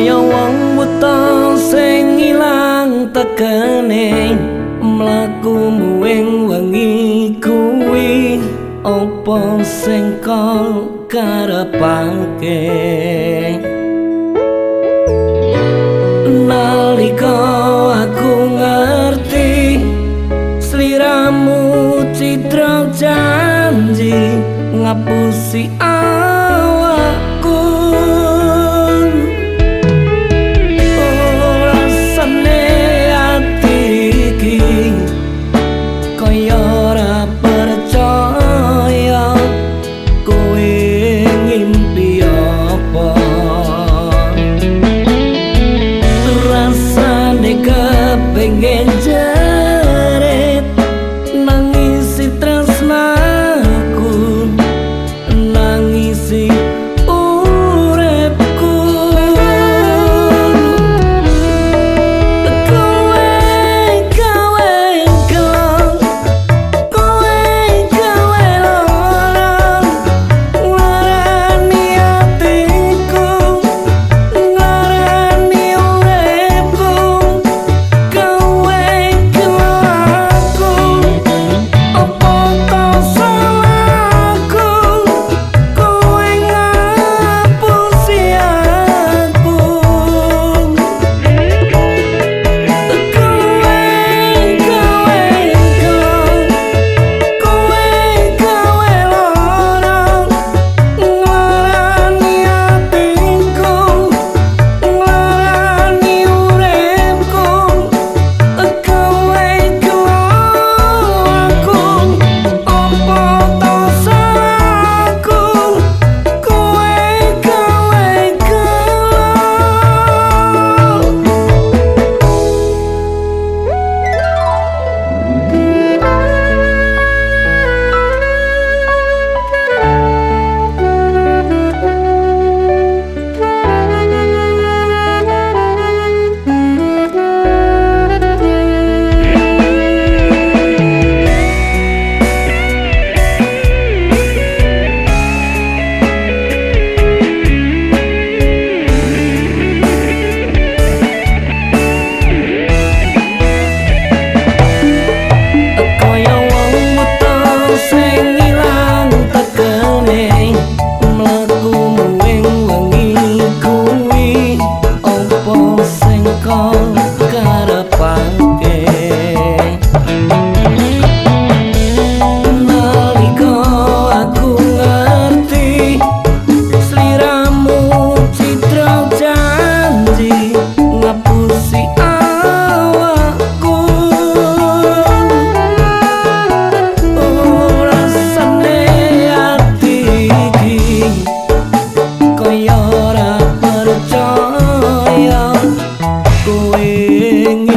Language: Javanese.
kaya wong wuta sing ilang tekene mlaku muing wengi kuwi. Opo sing kok karepake? Nalika aku ngerti sliramu citra janji ngapusi aku ning